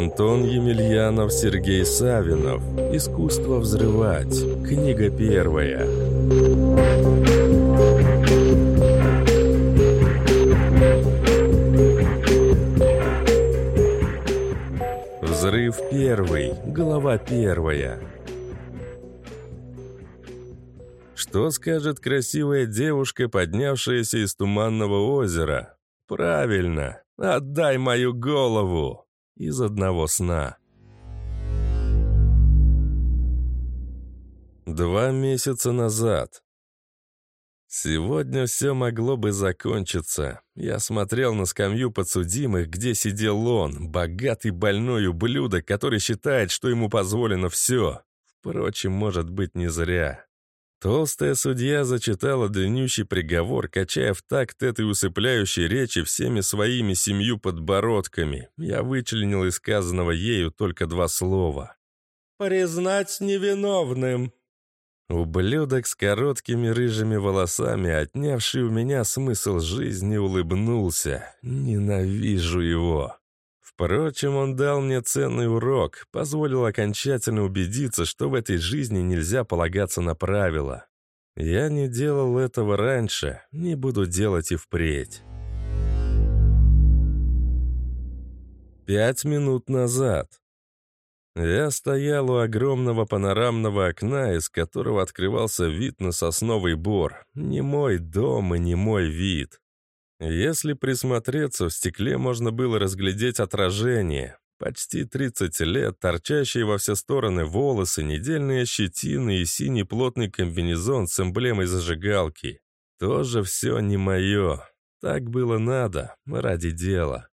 Антон Емельянов, Сергей Савинов. Искусство взрывать. Книга первая. Взрыв первый. Глава первая. Что скажет красивая девушка, поднявшаяся из туманного озера? Правильно, отдай мою голову из одного сна. Два месяца назад. Сегодня все могло бы закончиться. Я смотрел на скамью подсудимых, где сидел он, богатый больной ублюдок, который считает, что ему позволено все. Впрочем, может быть, не зря. Толстая судья зачитала длиннющий приговор, качая в такт этой усыпляющей речи всеми своими семью подбородками. Я вычленил из сказанного ею только два слова. «Признать невиновным». Ублюдок с короткими рыжими волосами, отнявший у меня смысл жизни, улыбнулся. Ненавижу его. Впрочем, он дал мне ценный урок, позволил окончательно убедиться, что в этой жизни нельзя полагаться на правила. Я не делал этого раньше, не буду делать и впредь. Пять минут назад. Я стоял у огромного панорамного окна, из которого открывался вид на сосновый бор. Не мой дом и не мой вид. Если присмотреться, в стекле можно было разглядеть отражение. Почти 30 лет, торчащие во все стороны волосы, недельные щетины и синий плотный комбинезон с эмблемой зажигалки. Тоже все не мое. Так было надо, ради дела.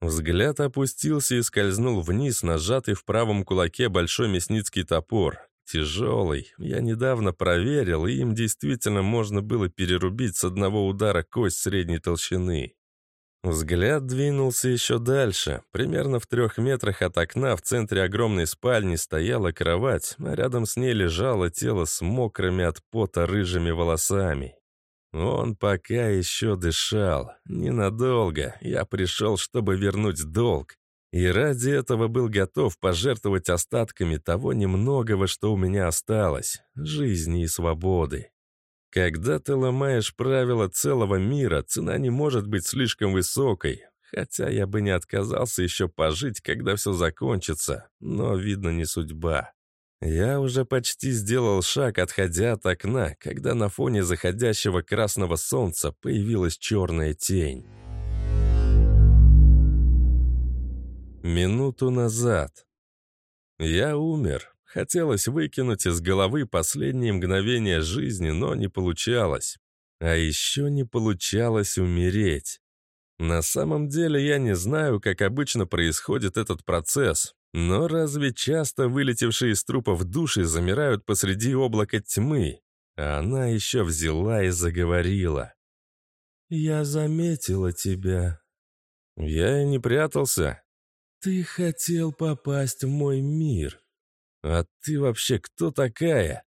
Взгляд опустился и скользнул вниз, нажатый в правом кулаке большой мясницкий топор. Тяжелый. Я недавно проверил, и им действительно можно было перерубить с одного удара кость средней толщины. Взгляд двинулся еще дальше. Примерно в трех метрах от окна в центре огромной спальни стояла кровать, а рядом с ней лежало тело с мокрыми от пота рыжими волосами. Он пока еще дышал. Ненадолго. Я пришел, чтобы вернуть долг. И ради этого был готов пожертвовать остатками того немногого, что у меня осталось — жизни и свободы. Когда ты ломаешь правила целого мира, цена не может быть слишком высокой, хотя я бы не отказался еще пожить, когда все закончится, но, видно, не судьба. Я уже почти сделал шаг, отходя от окна, когда на фоне заходящего красного солнца появилась черная тень. Минуту назад. Я умер. Хотелось выкинуть из головы последние мгновения жизни, но не получалось. А еще не получалось умереть. На самом деле я не знаю, как обычно происходит этот процесс, но разве часто вылетевшие из трупов души замирают посреди облака тьмы? А она еще взяла и заговорила. «Я заметила тебя». Я и не прятался. «Ты хотел попасть в мой мир. А ты вообще кто такая?»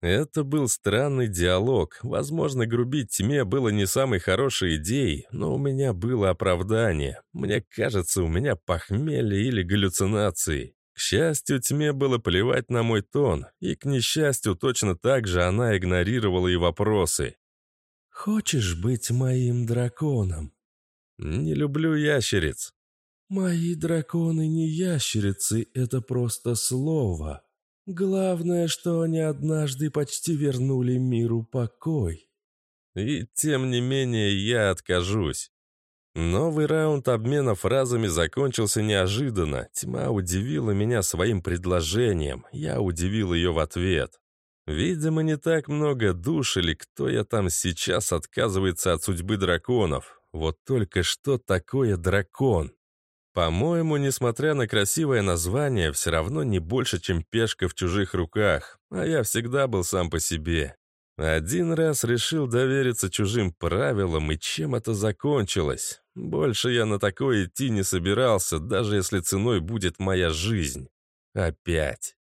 Это был странный диалог. Возможно, грубить тьме было не самой хорошей идеей, но у меня было оправдание. Мне кажется, у меня похмелье или галлюцинации. К счастью, тьме было плевать на мой тон, и, к несчастью, точно так же она игнорировала и вопросы. «Хочешь быть моим драконом?» «Не люблю ящериц». «Мои драконы не ящерицы, это просто слово. Главное, что они однажды почти вернули миру покой». И тем не менее я откажусь. Новый раунд обмена фразами закончился неожиданно. Тьма удивила меня своим предложением. Я удивил ее в ответ. Видимо, не так много душ или кто я там сейчас отказывается от судьбы драконов. Вот только что такое дракон? По-моему, несмотря на красивое название, все равно не больше, чем пешка в чужих руках, а я всегда был сам по себе. Один раз решил довериться чужим правилам, и чем это закончилось? Больше я на такое идти не собирался, даже если ценой будет моя жизнь. Опять.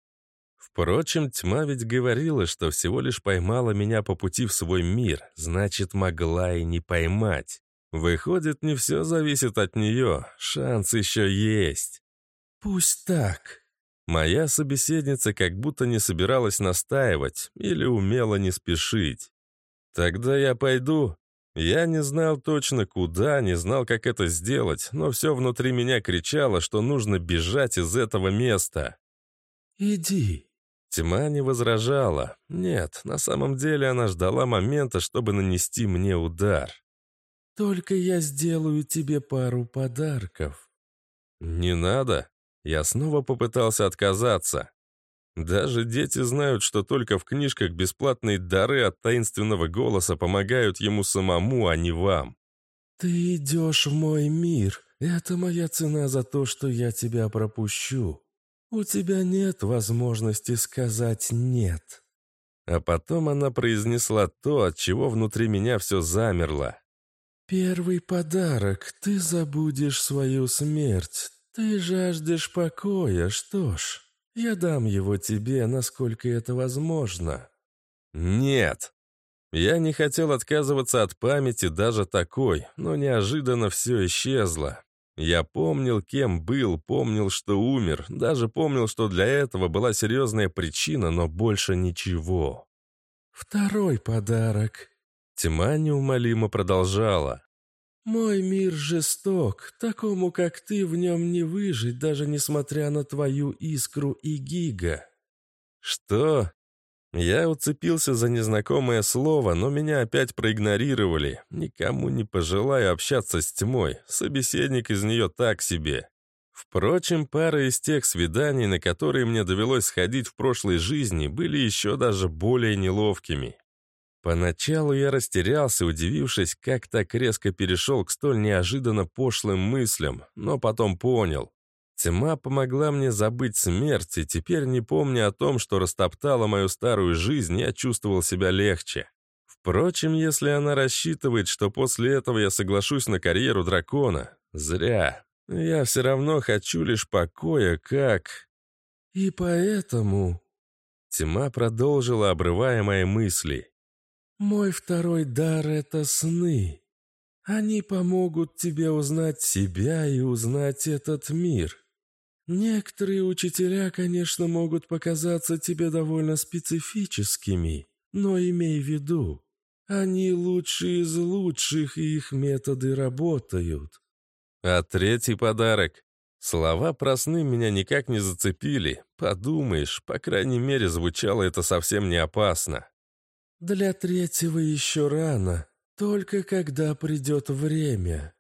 Впрочем, тьма ведь говорила, что всего лишь поймала меня по пути в свой мир, значит, могла и не поймать. Выходит, не все зависит от нее, шанс еще есть. Пусть так. Моя собеседница как будто не собиралась настаивать или умела не спешить. Тогда я пойду. Я не знал точно куда, не знал, как это сделать, но все внутри меня кричало, что нужно бежать из этого места. «Иди», Тьма не возражала. Нет, на самом деле она ждала момента, чтобы нанести мне удар. «Только я сделаю тебе пару подарков». «Не надо». Я снова попытался отказаться. Даже дети знают, что только в книжках бесплатные дары от таинственного голоса помогают ему самому, а не вам. «Ты идешь в мой мир. Это моя цена за то, что я тебя пропущу. «У тебя нет возможности сказать «нет». А потом она произнесла то, от чего внутри меня все замерло. «Первый подарок. Ты забудешь свою смерть. Ты жаждешь покоя. Что ж, я дам его тебе, насколько это возможно». «Нет». Я не хотел отказываться от памяти даже такой, но неожиданно все исчезло. Я помнил, кем был, помнил, что умер, даже помнил, что для этого была серьезная причина, но больше ничего. «Второй подарок». Тьма неумолимо продолжала. «Мой мир жесток, такому, как ты, в нем не выжить, даже несмотря на твою искру и гига». «Что?» Я уцепился за незнакомое слово, но меня опять проигнорировали. Никому не пожелаю общаться с тьмой, собеседник из нее так себе. Впрочем, пара из тех свиданий, на которые мне довелось сходить в прошлой жизни, были еще даже более неловкими. Поначалу я растерялся, удивившись, как так резко перешел к столь неожиданно пошлым мыслям, но потом понял. Тьма помогла мне забыть смерть, и теперь, не помня о том, что растоптала мою старую жизнь, я чувствовал себя легче. Впрочем, если она рассчитывает, что после этого я соглашусь на карьеру дракона, зря. Я все равно хочу лишь покоя, как... И поэтому... Тьма продолжила, обрывая мои мысли. «Мой второй дар — это сны. Они помогут тебе узнать себя и узнать этот мир. Некоторые учителя, конечно, могут показаться тебе довольно специфическими, но имей в виду, они лучшие из лучших, и их методы работают. А третий подарок. Слова про сны меня никак не зацепили. Подумаешь, по крайней мере, звучало это совсем не опасно. Для третьего еще рано, только когда придет время.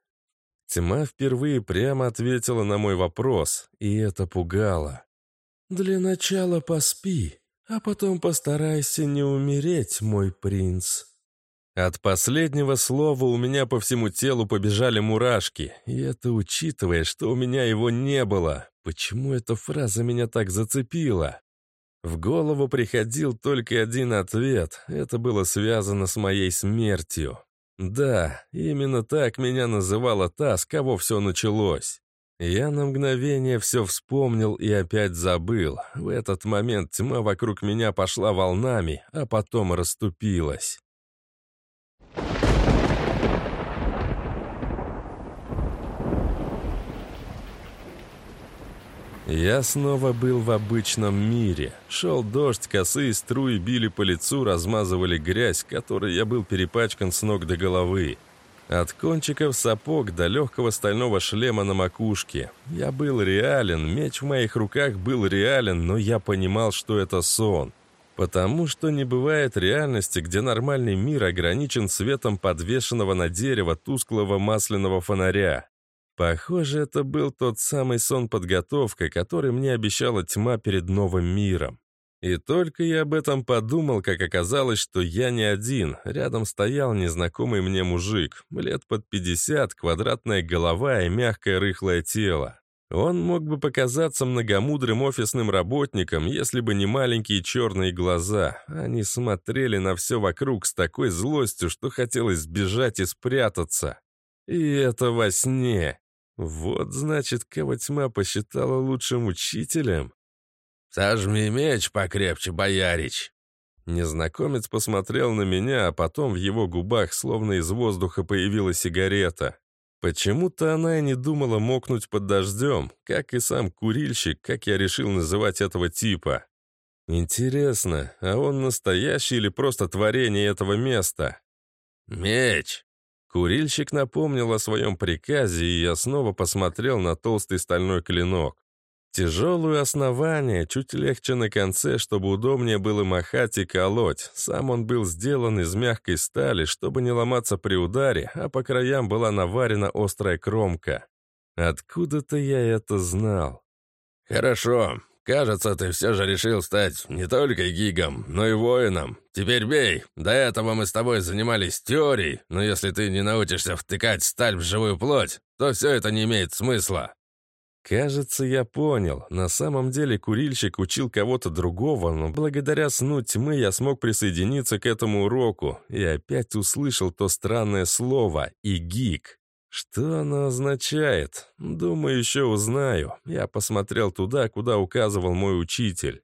Тьма впервые прямо ответила на мой вопрос, и это пугало. «Для начала поспи, а потом постарайся не умереть, мой принц». От последнего слова у меня по всему телу побежали мурашки, и это учитывая, что у меня его не было. Почему эта фраза меня так зацепила? В голову приходил только один ответ. Это было связано с моей смертью. Да, именно так меня называла та, с кого все началось. Я на мгновение все вспомнил и опять забыл. В этот момент тьма вокруг меня пошла волнами, а потом расступилась. Я снова был в обычном мире. Шел дождь, косые струи били по лицу, размазывали грязь, которой я был перепачкан с ног до головы. От кончиков сапог до легкого стального шлема на макушке. Я был реален, меч в моих руках был реален, но я понимал, что это сон. Потому что не бывает реальности, где нормальный мир ограничен светом подвешенного на дерево тусклого масляного фонаря. Похоже, это был тот самый сон-подготовка, который мне обещала тьма перед новым миром. И только я об этом подумал, как оказалось, что я не один. Рядом стоял незнакомый мне мужик, лет под 50, квадратная голова и мягкое рыхлое тело. Он мог бы показаться многомудрым офисным работником, если бы не маленькие черные глаза. Они смотрели на все вокруг с такой злостью, что хотелось сбежать и спрятаться. И это во сне. Вот, значит, кого тьма посчитала лучшим учителем. «Сожми меч покрепче, боярич!» Незнакомец посмотрел на меня, а потом в его губах словно из воздуха появилась сигарета. Почему-то она и не думала мокнуть под дождем, как и сам курильщик, как я решил называть этого типа. Интересно, а он настоящий или просто творение этого места? «Меч!» Курильщик напомнил о своем приказе, и я снова посмотрел на толстый стальной клинок. Тяжелое основание, чуть легче на конце, чтобы удобнее было махать и колоть. Сам он был сделан из мягкой стали, чтобы не ломаться при ударе, а по краям была наварена острая кромка. Откуда-то я это знал. «Хорошо. Кажется, ты все же решил стать не только гигом, но и воином. Теперь бей. До этого мы с тобой занимались теорией, но если ты не научишься втыкать сталь в живую плоть, то все это не имеет смысла». Кажется, я понял. На самом деле курильщик учил кого-то другого, но благодаря сну тьмы я смог присоединиться к этому уроку и опять услышал то странное слово «игик». Что оно означает? Думаю, еще узнаю. Я посмотрел туда, куда указывал мой учитель.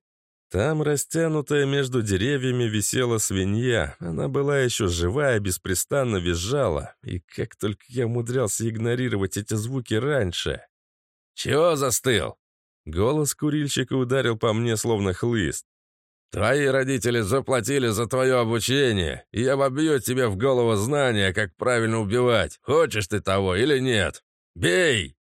Там, растянутая между деревьями, висела свинья. Она была еще живая, беспрестанно визжала. И как только я умудрялся игнорировать эти звуки раньше. «Чего застыл?» Голос курильщика ударил по мне, словно хлыст. «Твои родители заплатили за твое обучение, и я вобью тебе в голову знания, как правильно убивать. Хочешь ты того или нет? Бей!»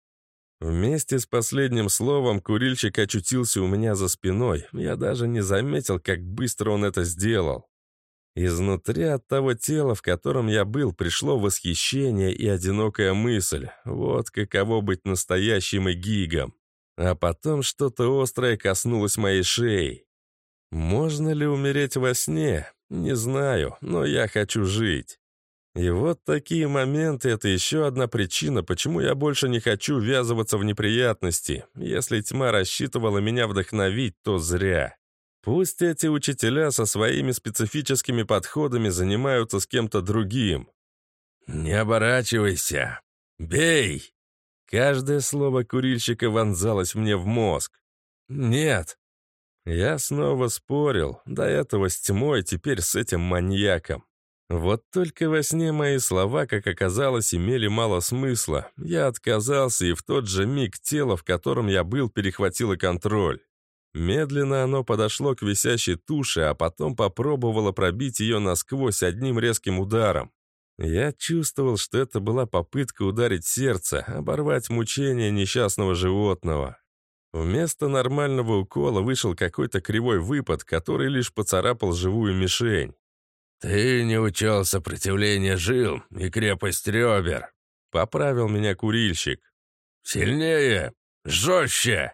Вместе с последним словом курильщик очутился у меня за спиной. Я даже не заметил, как быстро он это сделал. Изнутри от того тела, в котором я был, пришло восхищение и одинокая мысль. Вот каково быть настоящим и гигом. А потом что-то острое коснулось моей шеи. Можно ли умереть во сне? Не знаю, но я хочу жить. И вот такие моменты — это еще одна причина, почему я больше не хочу ввязываться в неприятности. Если тьма рассчитывала меня вдохновить, то зря. Пусть эти учителя со своими специфическими подходами занимаются с кем-то другим. «Не оборачивайся! Бей!» Каждое слово курильщика вонзалось мне в мозг. «Нет!» Я снова спорил, до этого с тьмой, теперь с этим маньяком. Вот только во сне мои слова, как оказалось, имели мало смысла. Я отказался, и в тот же миг тело, в котором я был, перехватило контроль. Медленно оно подошло к висящей туше, а потом попробовало пробить ее насквозь одним резким ударом. Я чувствовал, что это была попытка ударить сердце, оборвать мучение несчастного животного. Вместо нормального укола вышел какой-то кривой выпад, который лишь поцарапал живую мишень. «Ты не учел сопротивление жил и крепость ребер», — поправил меня курильщик. «Сильнее! Жестче!»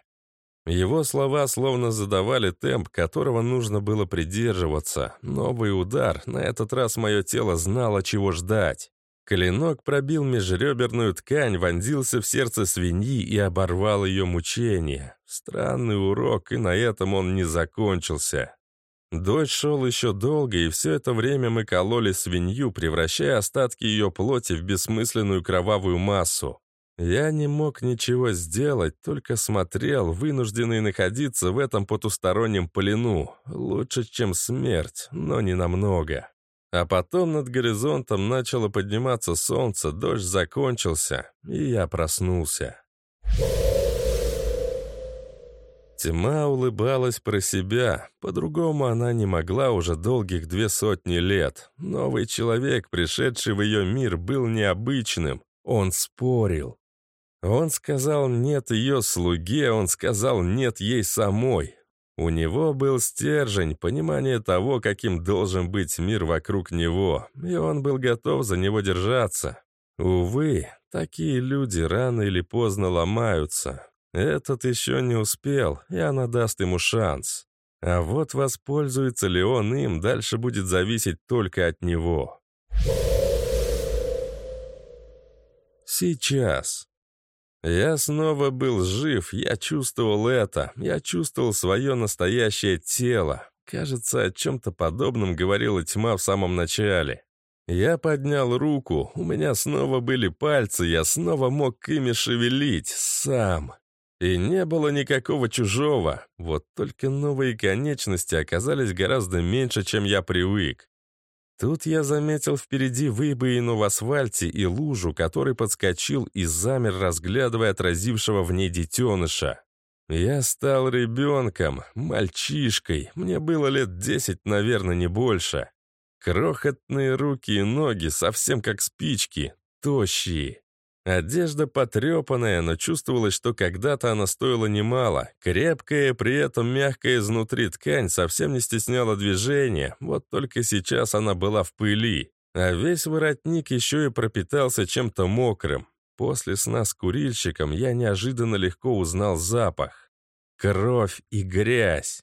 Его слова словно задавали темп, которого нужно было придерживаться. Новый удар, на этот раз мое тело знало, чего ждать. Клинок пробил межреберную ткань, вонзился в сердце свиньи и оборвал ее мучение. Странный урок, и на этом он не закончился. Дождь шел еще долго, и все это время мы кололи свинью, превращая остатки ее плоти в бессмысленную кровавую массу. Я не мог ничего сделать, только смотрел, вынужденный находиться в этом потустороннем плену. Лучше, чем смерть, но не намного. А потом над горизонтом начало подниматься солнце, дождь закончился, и я проснулся. Тьма улыбалась про себя. По-другому она не могла уже долгих две сотни лет. Новый человек, пришедший в ее мир, был необычным. Он спорил. Он сказал «нет» ее слуге, он сказал «нет» ей самой. У него был стержень, понимание того, каким должен быть мир вокруг него, и он был готов за него держаться. Увы, такие люди рано или поздно ломаются. Этот еще не успел, и она даст ему шанс. А вот воспользуется ли он им, дальше будет зависеть только от него. Сейчас. Я снова был жив, я чувствовал это, я чувствовал свое настоящее тело. Кажется, о чем-то подобном говорила тьма в самом начале. Я поднял руку, у меня снова были пальцы, я снова мог ими шевелить, сам. И не было никакого чужого, вот только новые конечности оказались гораздо меньше, чем я привык. Тут я заметил впереди выбоину в асфальте и лужу, который подскочил и замер, разглядывая отразившего в ней детеныша. Я стал ребенком, мальчишкой, мне было лет десять, наверное, не больше. Крохотные руки и ноги, совсем как спички, тощие. Одежда потрепанная, но чувствовалось, что когда-то она стоила немало. Крепкая, при этом мягкая изнутри ткань совсем не стесняла движения, вот только сейчас она была в пыли. А весь воротник еще и пропитался чем-то мокрым. После сна с курильщиком я неожиданно легко узнал запах. Кровь и грязь.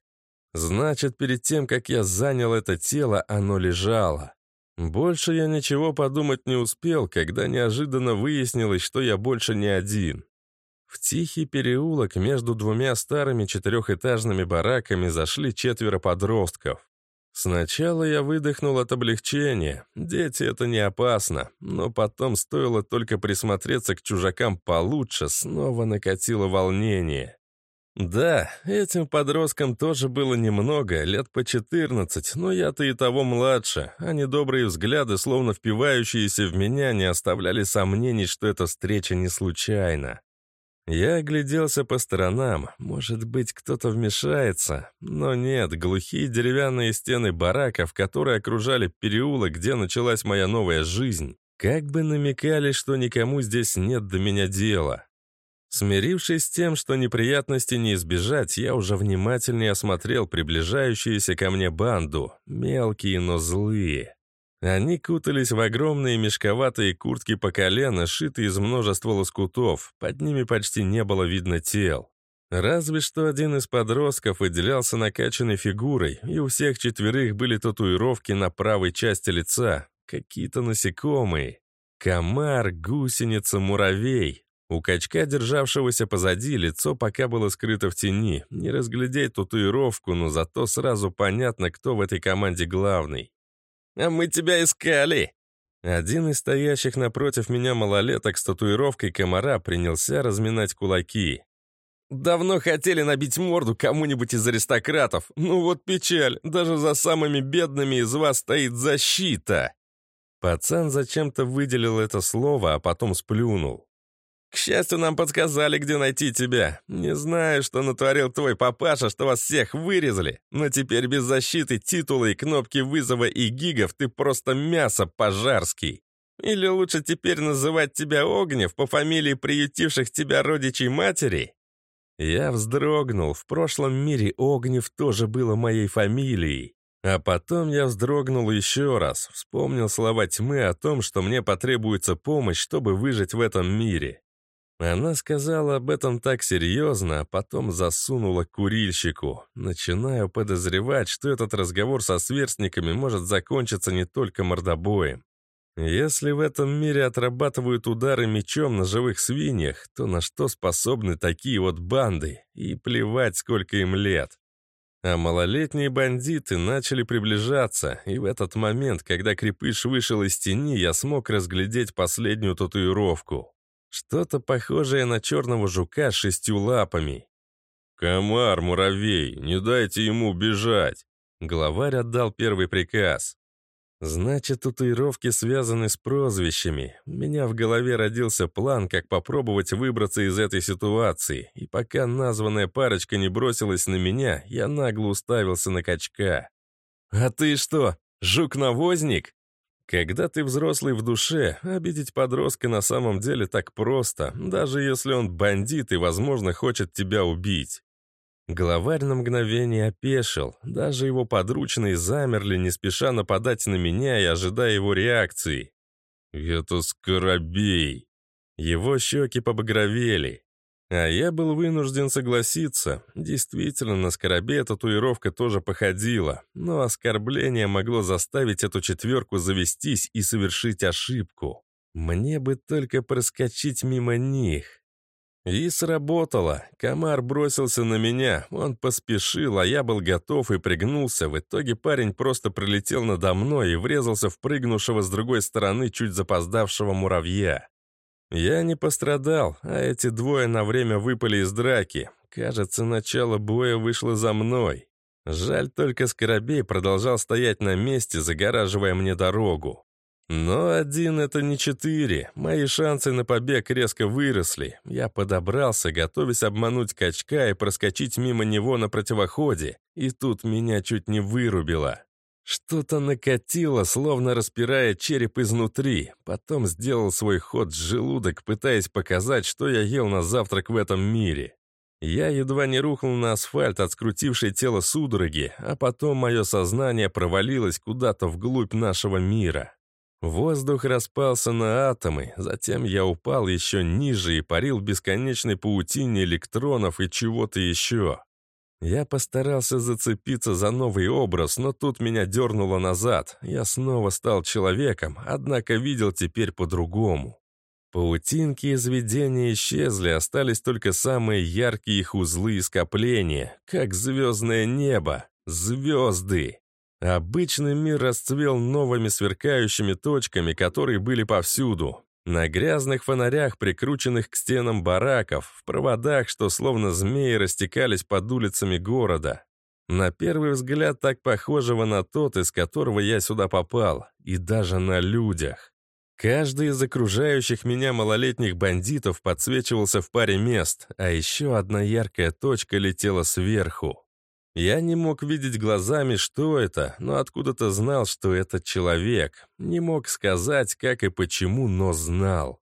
Значит, перед тем, как я занял это тело, оно лежало. Больше я ничего подумать не успел, когда неожиданно выяснилось, что я больше не один. В тихий переулок между двумя старыми четырехэтажными бараками зашли четверо подростков. Сначала я выдохнул от облегчения. Дети — это не опасно. Но потом стоило только присмотреться к чужакам получше, снова накатило волнение. Да, этим подросткам тоже было немного, лет по 14, но я-то и того младше, а недобрые взгляды, словно впивающиеся в меня, не оставляли сомнений, что эта встреча не случайна. Я огляделся по сторонам, может быть, кто-то вмешается, но нет, глухие деревянные стены бараков, которые окружали переулок, где началась моя новая жизнь, как бы намекали, что никому здесь нет до меня дела. Смирившись с тем, что неприятности не избежать, я уже внимательнее осмотрел приближающуюся ко мне банду, мелкие, но злые. Они кутались в огромные мешковатые куртки по колено, сшитые из множества лоскутов, под ними почти не было видно тел. Разве что один из подростков выделялся накачанной фигурой, и у всех четверых были татуировки на правой части лица, какие-то насекомые. Комар, гусеница, муравей. У качка, державшегося позади, лицо пока было скрыто в тени. Не разглядеть татуировку, но зато сразу понятно, кто в этой команде главный. «А мы тебя искали!» Один из стоящих напротив меня малолеток с татуировкой комара принялся разминать кулаки. «Давно хотели набить морду кому-нибудь из аристократов. Ну вот печаль, даже за самыми бедными из вас стоит защита!» Пацан зачем-то выделил это слово, а потом сплюнул. К счастью, нам подсказали, где найти тебя. Не знаю, что натворил твой папаша, что вас всех вырезали, но теперь без защиты, титула и кнопки вызова и гигов ты просто мясо пожарский. Или лучше теперь называть тебя Огнев по фамилии приютивших тебя родичей матери? Я вздрогнул. В прошлом мире Огнев тоже было моей фамилией. А потом я вздрогнул еще раз, вспомнил слова тьмы о том, что мне потребуется помощь, чтобы выжить в этом мире. Она сказала об этом так серьезно, а потом засунула курильщику. Начинаю подозревать, что этот разговор со сверстниками может закончиться не только мордобоем. Если в этом мире отрабатывают удары мечом на живых свиньях, то на что способны такие вот банды? И плевать, сколько им лет. А малолетние бандиты начали приближаться, и в этот момент, когда крепыш вышел из тени, я смог разглядеть последнюю татуировку. Что-то похожее на черного жука с шестью лапами. «Комар, муравей, не дайте ему бежать!» Главарь отдал первый приказ. «Значит, татуировки связаны с прозвищами. У меня в голове родился план, как попробовать выбраться из этой ситуации, и пока названная парочка не бросилась на меня, я нагло уставился на качка. «А ты что, жук-навозник?» Когда ты взрослый в душе, обидеть подростка на самом деле так просто, даже если он бандит и, возможно, хочет тебя убить. Главарь на мгновение опешил, даже его подручные замерли, не спеша нападать на меня и ожидая его реакции. «Это скоробей!» Его щеки побагровели. А я был вынужден согласиться. Действительно, на Скоробе татуировка тоже походила, но оскорбление могло заставить эту четверку завестись и совершить ошибку. Мне бы только проскочить мимо них. И сработало. Комар бросился на меня, он поспешил, а я был готов и пригнулся. В итоге парень просто пролетел надо мной и врезался в прыгнувшего с другой стороны чуть запоздавшего муравья. Я не пострадал, а эти двое на время выпали из драки. Кажется, начало боя вышло за мной. Жаль только Скоробей продолжал стоять на месте, загораживая мне дорогу. Но один — это не четыре. Мои шансы на побег резко выросли. Я подобрался, готовясь обмануть качка и проскочить мимо него на противоходе, и тут меня чуть не вырубило. Что-то накатило, словно распирая череп изнутри. Потом сделал свой ход с желудок, пытаясь показать, что я ел на завтрак в этом мире. Я едва не рухнул на асфальт от скрутившей тело судороги, а потом мое сознание провалилось куда-то вглубь нашего мира. Воздух распался на атомы, затем я упал еще ниже и парил в бесконечной паутине электронов и чего-то еще. Я постарался зацепиться за новый образ, но тут меня дернуло назад. Я снова стал человеком, однако видел теперь по-другому. Паутинки из видения исчезли, остались только самые яркие их узлы и скопления, как звездное небо, звезды. Обычный мир расцвел новыми сверкающими точками, которые были повсюду. На грязных фонарях, прикрученных к стенам бараков, в проводах, что словно змеи растекались под улицами города. На первый взгляд так похожего на тот, из которого я сюда попал, и даже на людях. Каждый из окружающих меня малолетних бандитов подсвечивался в паре мест, а еще одна яркая точка летела сверху. Я не мог видеть глазами, что это, но откуда-то знал, что это человек. Не мог сказать, как и почему, но знал.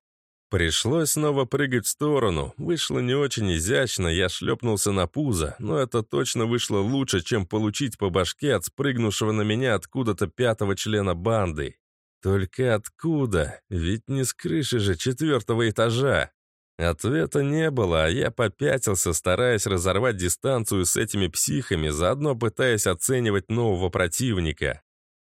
Пришлось снова прыгать в сторону. Вышло не очень изящно, я шлепнулся на пузо, но это точно вышло лучше, чем получить по башке от спрыгнувшего на меня откуда-то пятого члена банды. Только откуда? Ведь не с крыши же четвертого этажа. Ответа не было, а я попятился, стараясь разорвать дистанцию с этими психами, заодно пытаясь оценивать нового противника.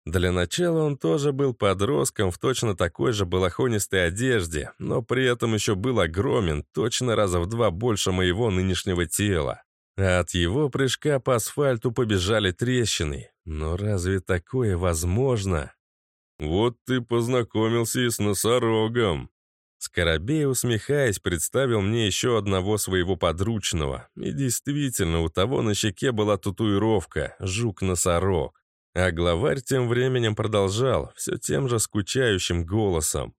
Для начала он тоже был подростком в точно такой же балахонистой одежде, но при этом еще был огромен, точно раза в два больше моего нынешнего тела. А от его прыжка по асфальту побежали трещины. Но разве такое возможно? «Вот ты познакомился и с носорогом», Скоробей, усмехаясь, представил мне еще одного своего подручного. И действительно, у того на щеке была татуировка «Жук-носорог». А главарь тем временем продолжал, все тем же скучающим голосом.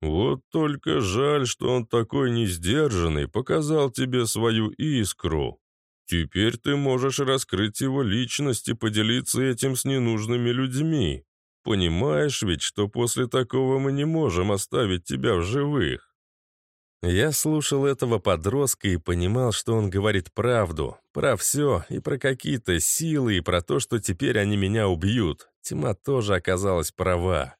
«Вот только жаль, что он такой несдержанный, показал тебе свою искру. Теперь ты можешь раскрыть его личность и поделиться этим с ненужными людьми. Понимаешь ведь, что после такого мы не можем оставить тебя в живых?» Я слушал этого подростка и понимал, что он говорит правду. Про все, и про какие-то силы, и про то, что теперь они меня убьют. Тьма тоже оказалась права.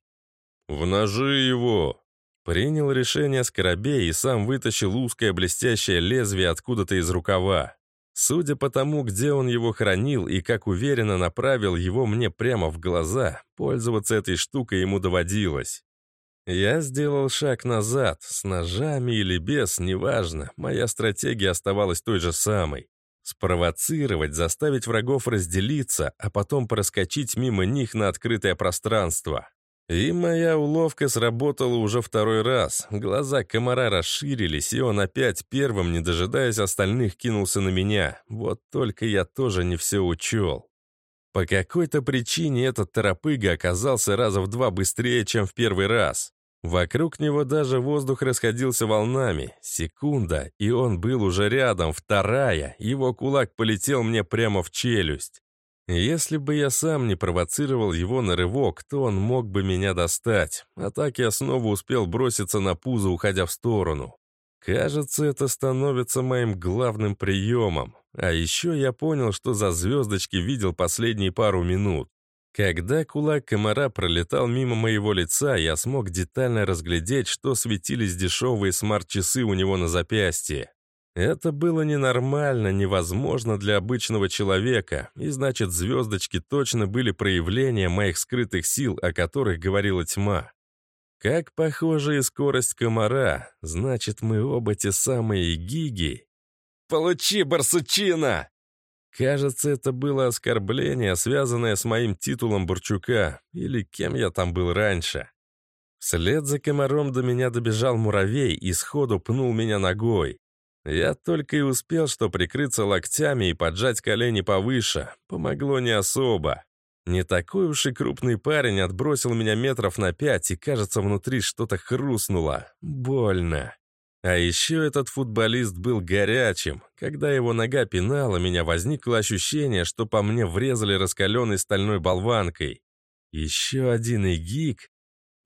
«В ножи его!» Принял решение Скоробей и сам вытащил узкое блестящее лезвие откуда-то из рукава. Судя по тому, где он его хранил и как уверенно направил его мне прямо в глаза, пользоваться этой штукой ему доводилось. Я сделал шаг назад, с ножами или без, неважно, моя стратегия оставалась той же самой. Спровоцировать, заставить врагов разделиться, а потом проскочить мимо них на открытое пространство. И моя уловка сработала уже второй раз. Глаза комара расширились, и он опять первым, не дожидаясь остальных, кинулся на меня. Вот только я тоже не все учел. По какой-то причине этот торопыга оказался раза в два быстрее, чем в первый раз. Вокруг него даже воздух расходился волнами. Секунда, и он был уже рядом. Вторая, его кулак полетел мне прямо в челюсть. Если бы я сам не провоцировал его на рывок, то он мог бы меня достать, а так я снова успел броситься на пузо, уходя в сторону. Кажется, это становится моим главным приемом. А еще я понял, что за звездочки видел последние пару минут. Когда кулак комара пролетал мимо моего лица, я смог детально разглядеть, что светились дешевые смарт-часы у него на запястье. Это было ненормально, невозможно для обычного человека, и значит, звездочки точно были проявлением моих скрытых сил, о которых говорила тьма. Как похожа и скорость комара, значит, мы оба те самые гиги. «Получи, барсучина!» Кажется, это было оскорбление, связанное с моим титулом Бурчука, или кем я там был раньше. Вслед за комаром до меня добежал муравей и сходу пнул меня ногой. Я только и успел, что прикрыться локтями и поджать колени повыше. Помогло не особо. Не такой уж и крупный парень отбросил меня метров на пять, и, кажется, внутри что-то хрустнуло. Больно. А еще этот футболист был горячим. Когда его нога пинала, меня возникло ощущение, что по мне врезали раскаленной стальной болванкой. Еще один игик.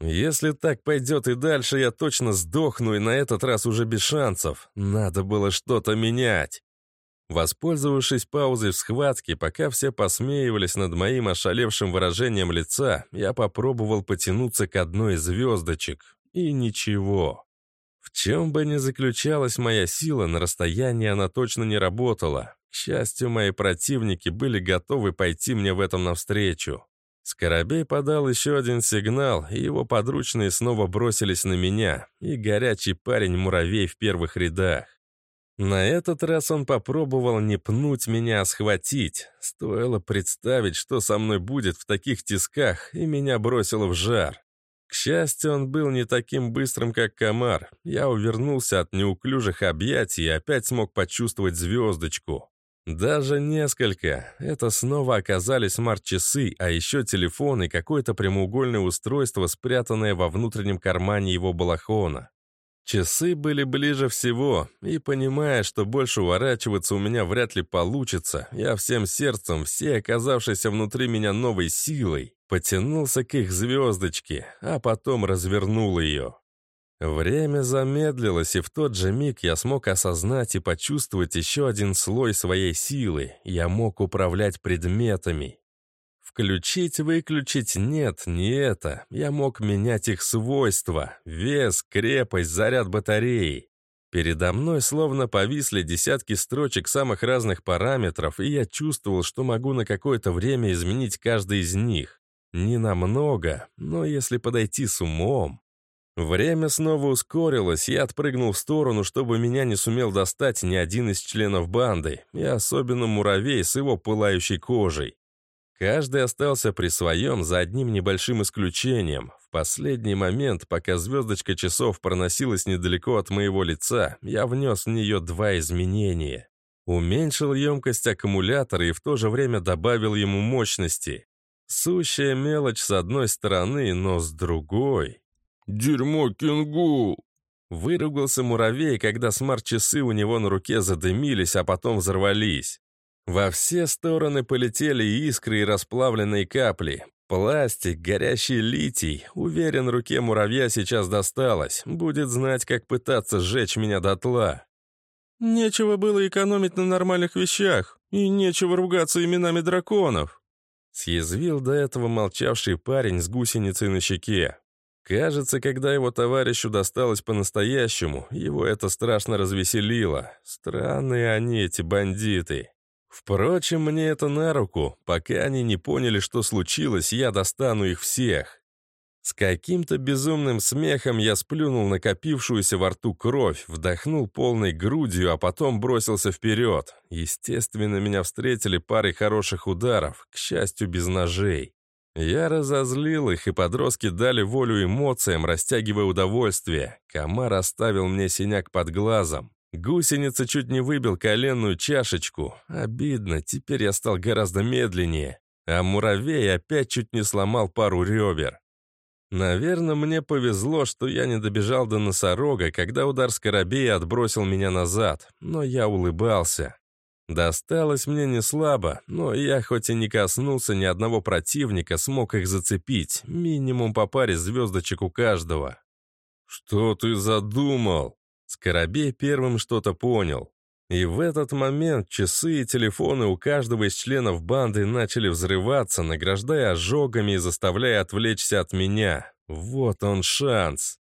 Если так пойдет и дальше, я точно сдохну, и на этот раз уже без шансов. Надо было что-то менять. Воспользовавшись паузой в схватке, пока все посмеивались над моим ошалевшим выражением лица, я попробовал потянуться к одной из звездочек. И ничего. В чем бы ни заключалась моя сила, на расстоянии она точно не работала. К счастью, мои противники были готовы пойти мне в этом навстречу. Скоробей подал еще один сигнал, и его подручные снова бросились на меня, и горячий парень-муравей в первых рядах. На этот раз он попробовал не пнуть меня, а схватить. Стоило представить, что со мной будет в таких тисках, и меня бросило в жар. К счастью, он был не таким быстрым, как комар. Я увернулся от неуклюжих объятий и опять смог почувствовать звездочку. Даже несколько. Это снова оказались смарт-часы, а еще телефон и какое-то прямоугольное устройство, спрятанное во внутреннем кармане его балахона. Часы были ближе всего, и понимая, что больше уворачиваться у меня вряд ли получится, я всем сердцем, всей оказавшейся внутри меня новой силой, потянулся к их звездочке, а потом развернул ее. Время замедлилось, и в тот же миг я смог осознать и почувствовать еще один слой своей силы. Я мог управлять предметами. Включить, выключить — нет, не это. Я мог менять их свойства. Вес, крепость, заряд батареи. Передо мной словно повисли десятки строчек самых разных параметров, и я чувствовал, что могу на какое-то время изменить каждый из них. Не намного, но если подойти с умом. Время снова ускорилось, я отпрыгнул в сторону, чтобы меня не сумел достать ни один из членов банды, и особенно муравей с его пылающей кожей. Каждый остался при своем, за одним небольшим исключением. В последний момент, пока звездочка часов проносилась недалеко от моего лица, я внес в нее два изменения. Уменьшил емкость аккумулятора и в то же время добавил ему мощности. Сущая мелочь с одной стороны, но с другой... «Дерьмо, кенгу!» Выругался муравей, когда смарт-часы у него на руке задымились, а потом взорвались. Во все стороны полетели искры и расплавленные капли. Пластик, горящий литий. Уверен, руке муравья сейчас досталось. Будет знать, как пытаться сжечь меня дотла. Нечего было экономить на нормальных вещах. И нечего ругаться именами драконов. Съязвил до этого молчавший парень с гусеницей на щеке. Кажется, когда его товарищу досталось по-настоящему, его это страшно развеселило. Странные они, эти бандиты. Впрочем, мне это на руку. Пока они не поняли, что случилось, я достану их всех. С каким-то безумным смехом я сплюнул накопившуюся во рту кровь, вдохнул полной грудью, а потом бросился вперед. Естественно, меня встретили парой хороших ударов, к счастью, без ножей. Я разозлил их, и подростки дали волю эмоциям, растягивая удовольствие. Комар оставил мне синяк под глазом. Гусеница чуть не выбил коленную чашечку. Обидно, теперь я стал гораздо медленнее. А муравей опять чуть не сломал пару ребер. Наверное, мне повезло, что я не добежал до носорога, когда удар скоробея отбросил меня назад, но я улыбался. Досталось мне не слабо, но я хоть и не коснулся ни одного противника, смог их зацепить, минимум по паре звездочек у каждого. «Что ты задумал?» Скоробей первым что-то понял. И в этот момент часы и телефоны у каждого из членов банды начали взрываться, награждая ожогами и заставляя отвлечься от меня. Вот он шанс.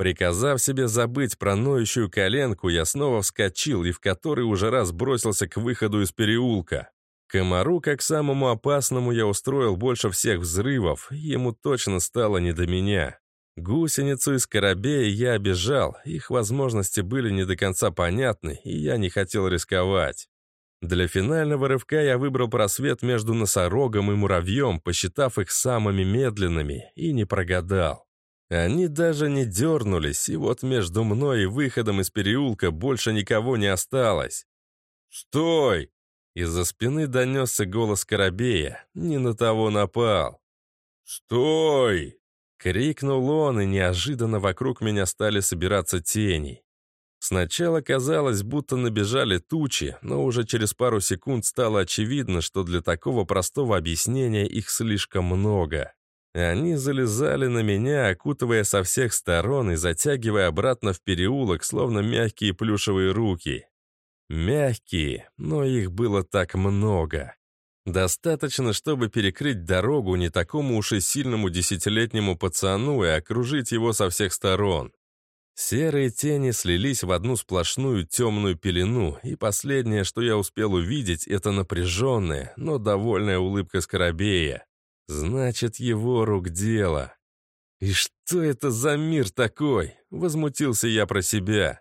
Приказав себе забыть про ноющую коленку, я снова вскочил и в который уже раз бросился к выходу из переулка. Комару, как самому опасному, я устроил больше всех взрывов, ему точно стало не до меня. Гусеницу и скоробея я обижал, их возможности были не до конца понятны, и я не хотел рисковать. Для финального рывка я выбрал просвет между носорогом и муравьем, посчитав их самыми медленными, и не прогадал. Они даже не дернулись, и вот между мной и выходом из переулка больше никого не осталось. «Стой!» Из-за спины донесся голос Коробея. Не на того напал. «Стой!» Крикнул он, и неожиданно вокруг меня стали собираться тени. Сначала казалось, будто набежали тучи, но уже через пару секунд стало очевидно, что для такого простого объяснения их слишком много. Они залезали на меня, окутывая со всех сторон и затягивая обратно в переулок, словно мягкие плюшевые руки. Мягкие, но их было так много. Достаточно, чтобы перекрыть дорогу не такому уж и сильному десятилетнему пацану и окружить его со всех сторон. Серые тени слились в одну сплошную темную пелену, и последнее, что я успел увидеть, это напряженная, но довольная улыбка Скоробея. Значит, его рук дело. «И что это за мир такой?» — возмутился я про себя.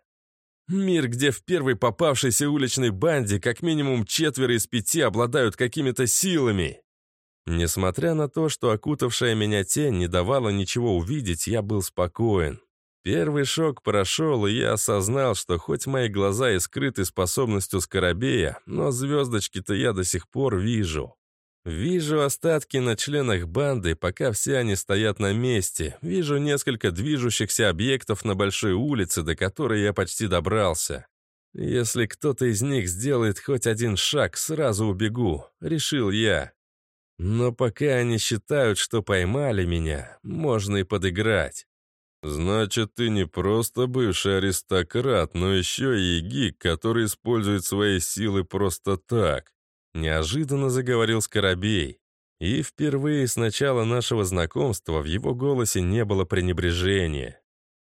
Мир, где в первой попавшейся уличной банде как минимум четверо из пяти обладают какими-то силами. Несмотря на то, что окутавшая меня тень не давала ничего увидеть, я был спокоен. Первый шок прошел, и я осознал, что хоть мои глаза и скрыты способностью Скоробея, но звездочки-то я до сих пор вижу. Вижу остатки на членах банды, пока все они стоят на месте. Вижу несколько движущихся объектов на большой улице, до которой я почти добрался. Если кто-то из них сделает хоть один шаг, сразу убегу, решил я. Но пока они считают, что поймали меня, можно и подыграть. «Значит, ты не просто бывший аристократ, но еще и гик, который использует свои силы просто так», Неожиданно заговорил Скоробей. И впервые с начала нашего знакомства в его голосе не было пренебрежения.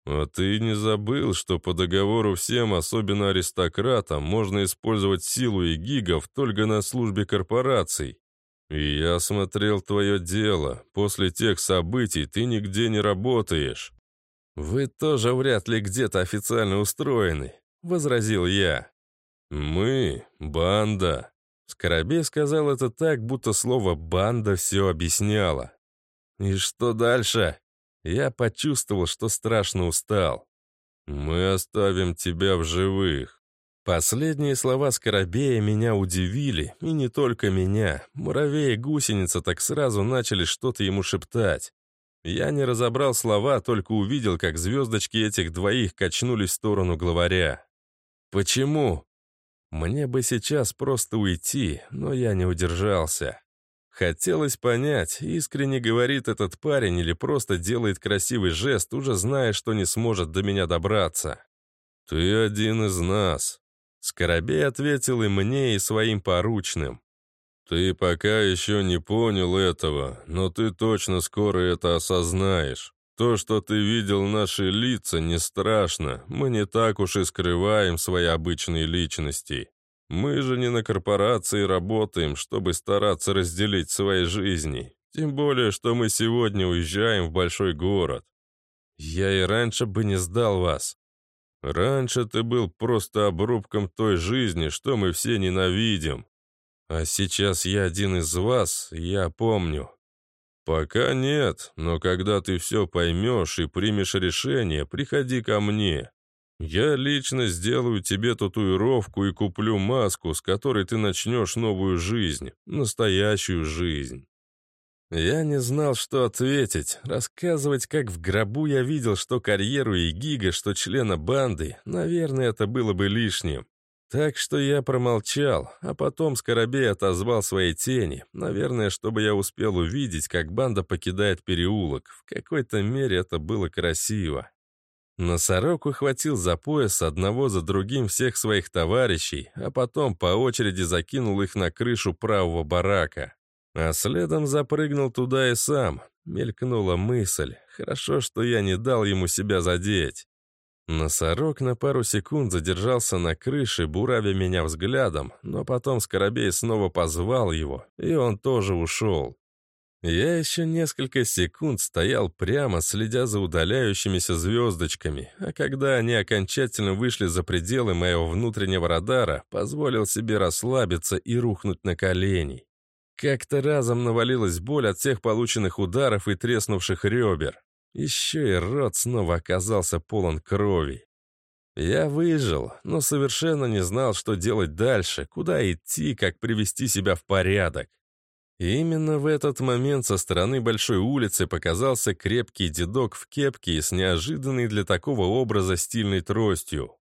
«А ты не забыл, что по договору всем, особенно аристократам, можно использовать силу и гигов только на службе корпораций? И я смотрел твое дело. После тех событий ты нигде не работаешь». «Вы тоже вряд ли где-то официально устроены», — возразил я. «Мы — банда. Скоробей сказал это так, будто слово «банда» все объясняло. «И что дальше?» Я почувствовал, что страшно устал. «Мы оставим тебя в живых». Последние слова Скоробея меня удивили, и не только меня. Муравей и гусеница так сразу начали что-то ему шептать. Я не разобрал слова, только увидел, как звездочки этих двоих качнулись в сторону главаря. «Почему?» Мне бы сейчас просто уйти, но я не удержался. Хотелось понять, искренне говорит этот парень или просто делает красивый жест, уже зная, что не сможет до меня добраться. «Ты один из нас», — Скоробей ответил и мне, и своим поручным. «Ты пока еще не понял этого, но ты точно скоро это осознаешь. То, что ты видел наши лица, не страшно. Мы не так уж и скрываем свои обычные личности. Мы же не на корпорации работаем, чтобы стараться разделить свои жизни. Тем более, что мы сегодня уезжаем в большой город. Я и раньше бы не сдал вас. Раньше ты был просто обрубком той жизни, что мы все ненавидим. А сейчас я один из вас, я помню. «Пока нет, но когда ты все поймешь и примешь решение, приходи ко мне. Я лично сделаю тебе татуировку и куплю маску, с которой ты начнешь новую жизнь, настоящую жизнь». Я не знал, что ответить. Рассказывать, как в гробу я видел, что карьеру и гига, что члена банды, наверное, это было бы лишним. Так что я промолчал, а потом Скоробей отозвал свои тени, наверное, чтобы я успел увидеть, как банда покидает переулок. В какой-то мере это было красиво. Носорог ухватил за пояс одного за другим всех своих товарищей, а потом по очереди закинул их на крышу правого барака. А следом запрыгнул туда и сам. Мелькнула мысль. Хорошо, что я не дал ему себя задеть. Носорог на пару секунд задержался на крыше, буравя меня взглядом, но потом Скоробей снова позвал его, и он тоже ушел. Я еще несколько секунд стоял прямо, следя за удаляющимися звездочками, а когда они окончательно вышли за пределы моего внутреннего радара, позволил себе расслабиться и рухнуть на колени. Как-то разом навалилась боль от всех полученных ударов и треснувших ребер. Еще и рот снова оказался полон крови. Я выжил, но совершенно не знал, что делать дальше, куда идти, как привести себя в порядок. И именно в этот момент со стороны большой улицы показался крепкий дедок в кепке с неожиданной для такого образа стильной тростью.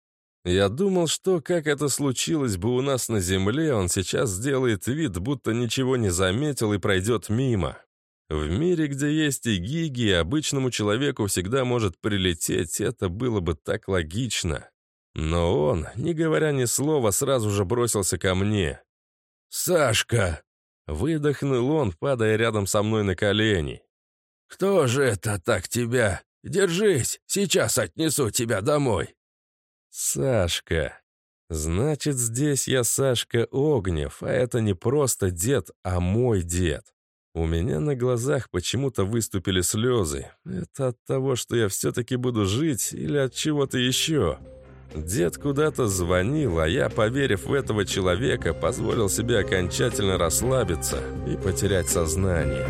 Я думал, что, как это случилось бы у нас на земле, он сейчас сделает вид, будто ничего не заметил и пройдет мимо. В мире, где есть и гиги, обычному человеку всегда может прилететь, это было бы так логично. Но он, не говоря ни слова, сразу же бросился ко мне. «Сашка!» Выдохнул он, падая рядом со мной на колени. «Кто же это так тебя? Держись, сейчас отнесу тебя домой!» «Сашка!» Значит, здесь я Сашка Огнев, а это не просто дед, а мой дед. У меня на глазах почему-то выступили слезы. Это от того, что я все-таки буду жить или от чего-то еще? Дед куда-то звонил, а я, поверив в этого человека, позволил себе окончательно расслабиться и потерять сознание.